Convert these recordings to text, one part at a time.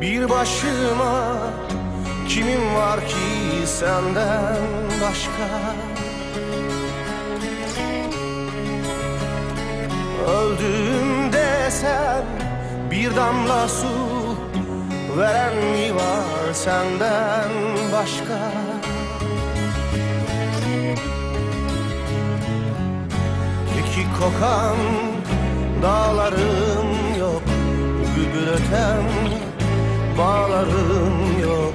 Bir başıma kimim var ki senden başka? Öldüğümde sen bir damla su Veren mi var senden başka? Keki kokan dağlarım yok Öten bağlarım yok.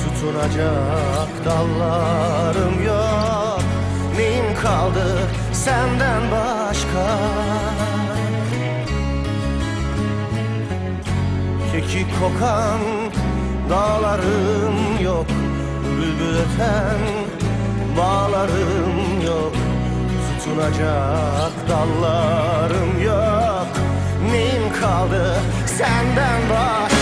Tutunacak dallarım yok. Neyim kaldı senden başka. Keki kokan dağlarım yok. Bülbül öten bağlarım yok. Tutunacak dallarım yok Neyim kaldı? Senden başka.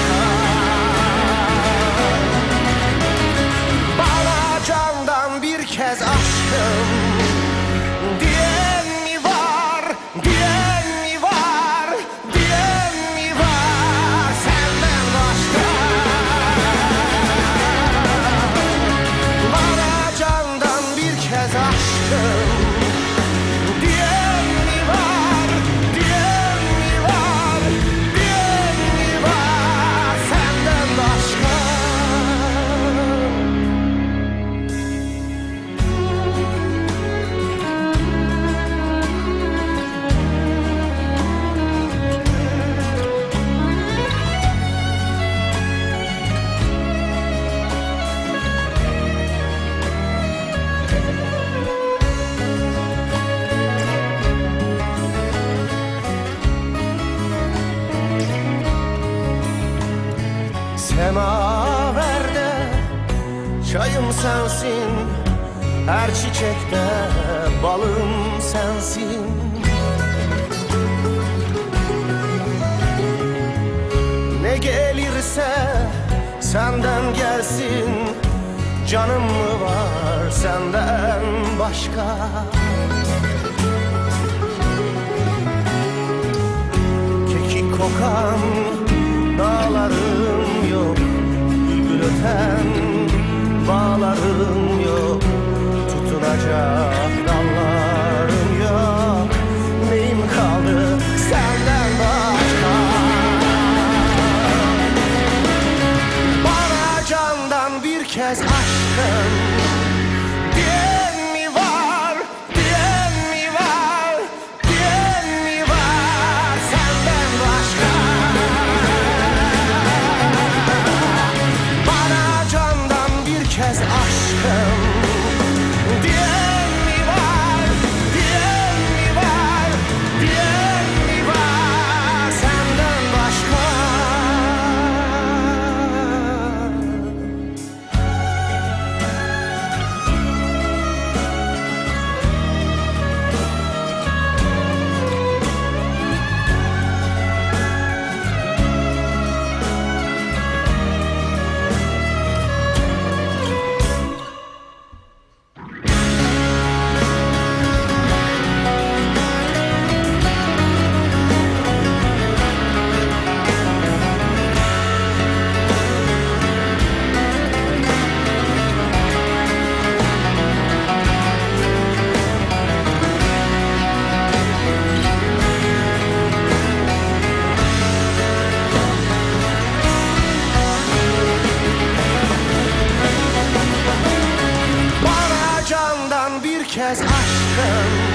Bana candan bir kez aşkım çayım sensin Her çiçekte balım sensin. Ne gelirse senden gelsin Canım mı var senden başka? Kekik kokan dağlarım yok Bülbül öten bağlarım yok Tutunacak dallarım yok. Neyim kaldı senden başka? Bana candan bir kez aşkın bir kez aşkım.